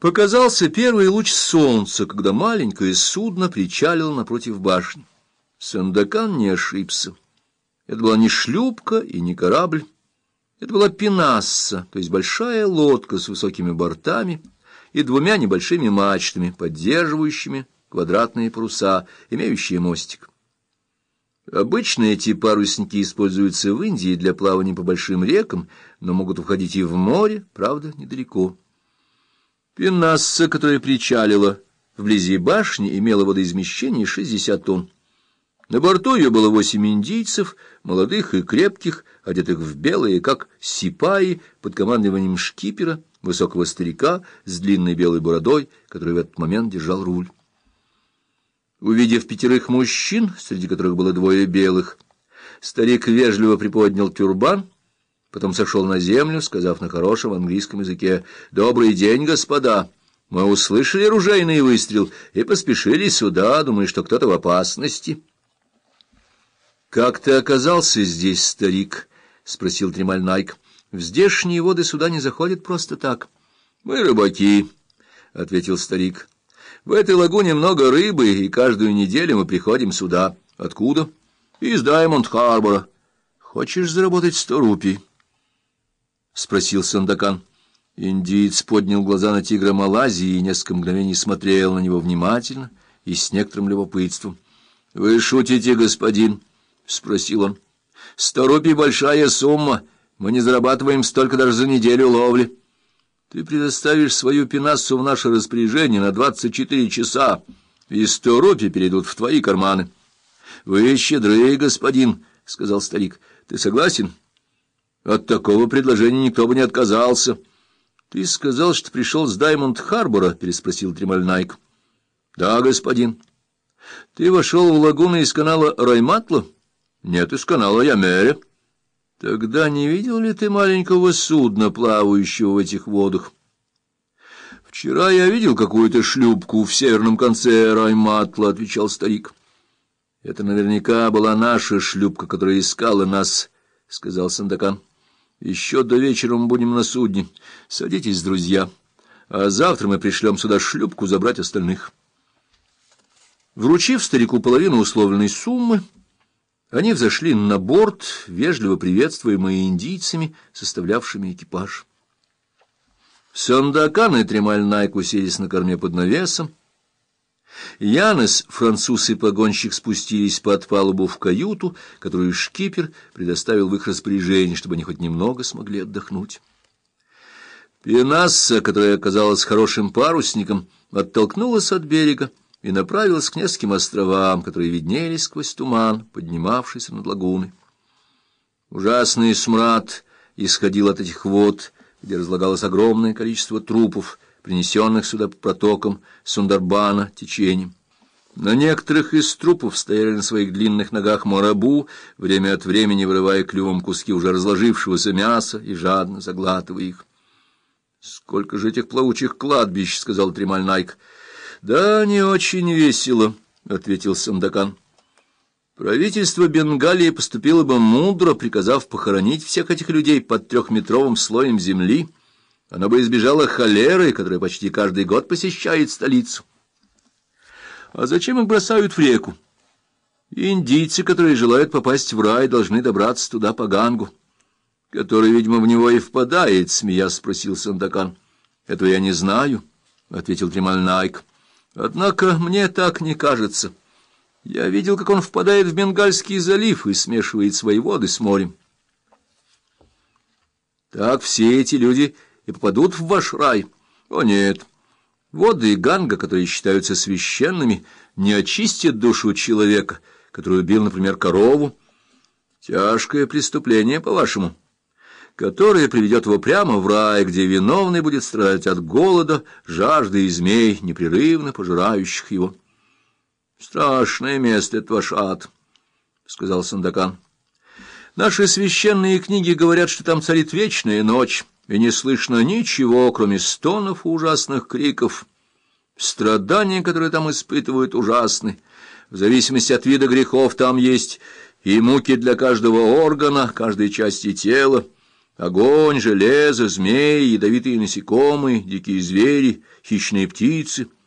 Показался первый луч солнца, когда маленькое судно причалило напротив башни. Сандакан не ошибся. Это была не шлюпка и не корабль. Это была пенасса, то есть большая лодка с высокими бортами и двумя небольшими мачтами, поддерживающими квадратные паруса, имеющие мостик. Обычно эти парусники используются в Индии для плавания по большим рекам, но могут уходить и в море, правда, недалеко. Пенасса, которая причалила вблизи башни, имела водоизмещение 60 тонн. На борту ее было восемь индийцев, молодых и крепких, одетых в белые, как сипаи, под командованием шкипера, высокого старика с длинной белой бородой, который в этот момент держал руль. Увидев пятерых мужчин, среди которых было двое белых, старик вежливо приподнял тюрбан, потом сошел на землю, сказав на хорошем английском языке «Добрый день, господа! Мы услышали ружейный выстрел и поспешили сюда, думая, что кто-то в опасности». «Как ты оказался здесь, старик?» — спросил Тремаль Найк. «В здешние воды сюда не заходят просто так». «Мы рыбаки», — ответил старик. В этой лагуне много рыбы, и каждую неделю мы приходим сюда. Откуда? Из Даймонд-Харбора. Хочешь заработать сто рупий? — спросил Сандакан. Индиец поднял глаза на тигра Малайзии и несколько мгновений смотрел на него внимательно и с некоторым любопытством. — Вы шутите, господин? — спросил он. — Сто рупий — большая сумма. Мы не зарабатываем столько даже за неделю ловли. — ты предоставишь свою пенассу в наше распоряжение на двадцать четыре часа, и сто рупий перейдут в твои карманы. — Вы щедрый, господин, — сказал старик. — Ты согласен? От такого предложения никто бы не отказался. — Ты сказал, что пришел с Даймонд-Харбора? — переспросил Тремаль Найк. — Да, господин. — Ты вошел в лагуну из канала Райматла? — Нет, из канала Ямере. — Тогда не видел ли ты маленького судна, плавающего в этих водах? Вчера я видел какую-то шлюпку в северном конце Райматла, — отвечал старик. — Это наверняка была наша шлюпка, которая искала нас, — сказал Сандакан. — Еще до вечера мы будем на судне. Садитесь, друзья, а завтра мы пришлем сюда шлюпку забрать остальных. Вручив старику половину условленной суммы, они взошли на борт, вежливо приветствуемые индийцами, составлявшими экипаж. Сандакан и Тремаль Найк уселись на корме под навесом. Янес, француз и погонщик спустились под палубу в каюту, которую шкипер предоставил в их распоряжение, чтобы они хоть немного смогли отдохнуть. Пенасса, которая оказалась хорошим парусником, оттолкнулась от берега, и направилась к нескольким островам, которые виднелись сквозь туман, поднимавшийся над лагуной. Ужасный смрад исходил от этих вод, где разлагалось огромное количество трупов, принесенных сюда по протокам Сундарбана течением. На некоторых из трупов стояли на своих длинных ногах марабу, время от времени вырывая клювом куски уже разложившегося мяса и жадно заглатывая их. — Сколько же этих плавучих кладбищ, — сказал Тремаль Найк. — Да, не очень весело, — ответил Сандакан. Правительство Бенгалии поступило бы мудро, приказав похоронить всех этих людей под трехметровым слоем земли. Оно бы избежало холеры, которая почти каждый год посещает столицу. А зачем их бросают в реку? Индийцы, которые желают попасть в рай, должны добраться туда по Гангу, который, видимо, в него и впадает, — смеясь спросил Сандакан. — Этого я не знаю, — ответил Тремаль Найк. Однако мне так не кажется. Я видел, как он впадает в Бенгальский залив и смешивает свои воды с морем. Так все эти люди и попадут в ваш рай. О, нет. Воды Ганга, которые считаются священными, не очистят душу человека, который убил, например, корову. Тяжкое преступление, по-вашему которое приведет его прямо в рай, где виновный будет страдать от голода, жажды и змей, непрерывно пожирающих его. — Страшное место это ваш ад, — сказал Сандакан. — Наши священные книги говорят, что там царит вечная ночь, и не слышно ничего, кроме стонов и ужасных криков. Страдания, которые там испытывают, ужасны. В зависимости от вида грехов там есть и муки для каждого органа, каждой части тела, Огонь, железо, змеи, ядовитые насекомые, дикие звери, хищные птицы —